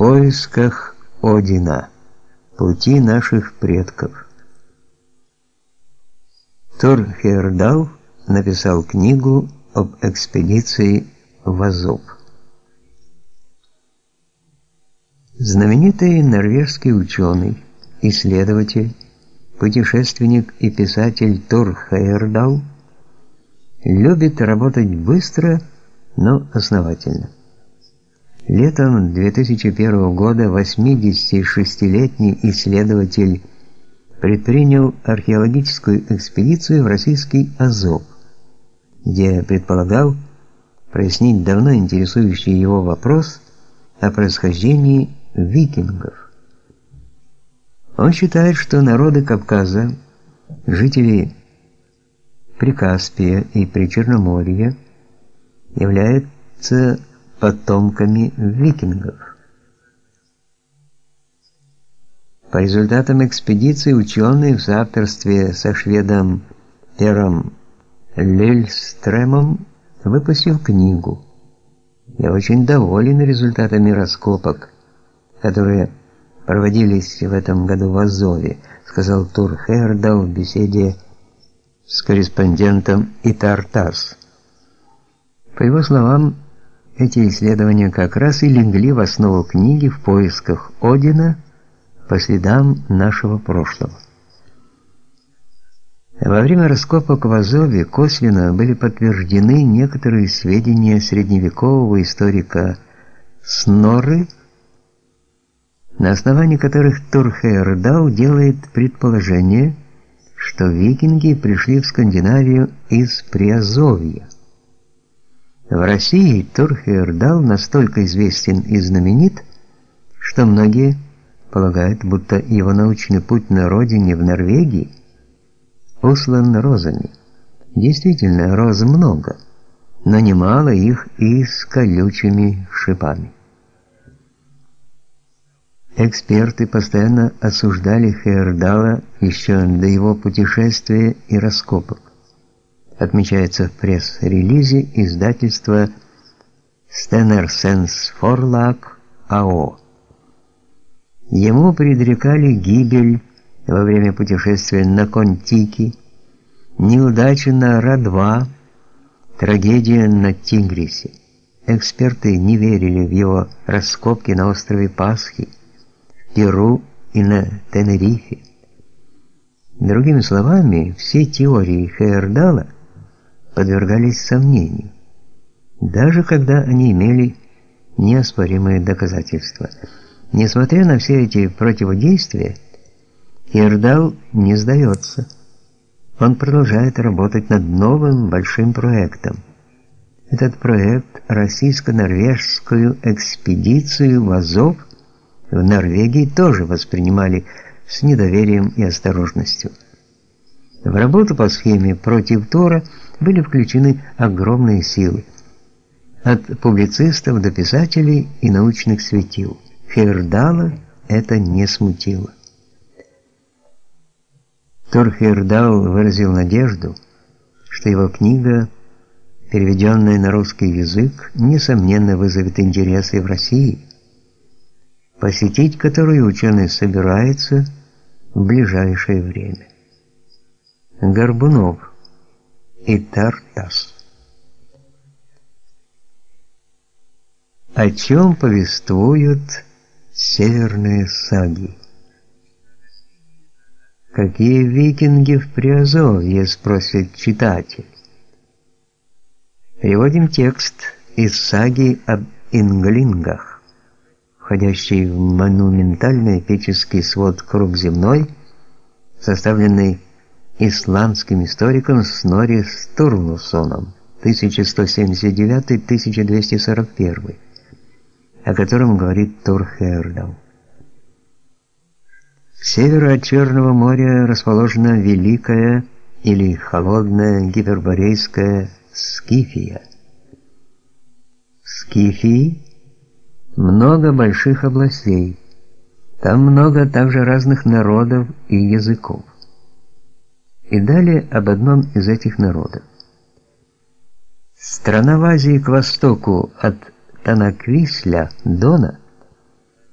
поисках Одина. Пути наших предков. Тор Хейердал написал книгу об экспедиции в Азов. Знаменитый норвежский ученый, исследователь, путешественник и писатель Тор Хейердал любит работать быстро, но основательно. Летом 2001 года 86-летний исследователь предпринял археологическую экспедицию в российский Азов, где предполагал прояснить давно интересующий его вопрос о происхождении викингов. Он считает, что народы Кавказа, жители Прикаспия и Причерноморья являются потомками викингов. По результатам экспедиции ученые в соавторстве со шведом Пером Лельстремом выпустил книгу. Я очень доволен результатами раскопок, которые проводились в этом году в Азове, сказал Тур Хердал в беседе с корреспондентом Итартас. По его словам, эти исследования как раз и легли в основу книги в поисках Одина по следам нашего прошлого. Во время раскопок в Азове косвенно были подтверждены некоторые сведения средневекового историка Снорры, на основании которых Турхейрдау делает предположение, что викинги пришли в Скандинавию из Приазовья. В России Турхейрдал настолько известен и знаменит, что многие полагают, будто его научный путь на родине в Норвегии услан розами. Действительно, роз много, но немало их и с колючими шипами. Эксперты постоянно осуждали Хейердала еще до его путешествия и раскопок. Отмечается в пресс-релизе издательства Стенерсенс Форлак АО. Ему предрекали гибель во время путешествия на Контики, неудача на Ра-2, трагедия на Тигрисе. Эксперты не верили в его раскопки на острове Пасхи Перу и на Тенерифе. Другими словами, все теории Хейердала подвергались сомнению, даже когда они имели неоспоримые доказательства. Несмотря на все эти противодействия, Хейердал не сдается. Он продолжает работать над новым большим проектом. Этот проект российско-норвежскую экспедицию в Азов – в Норвегии тоже воспринимали с недоверием и осторожностью. В работу по схеме против Тора были включены огромные силы. От публицистов до писателей и научных светил. Хердала это не смутило. Тор Хердал выразил надежду, что его книга, переведенная на русский язык, несомненно вызовет интерес и в России посетить которую ученый собирается в ближайшее время. Горбунов и Тартас. О чем повествуют северные саги? Какие викинги в Приазовье, спросит читатель. Переводим текст из саги об инглингах входящий в монументальный эпический свод «Круг земной», составленный исландским историком Снори Стурнусоном 1179-1241, о котором говорит Тур Хердал. К северу от Черного моря расположена великая или холодная гиперборейская Скифия. Скифии много больших областей. Там много также разных народов и языков. И далее об одном из этих народов. Страна в Азии к востоку от Танаквисля, Дона,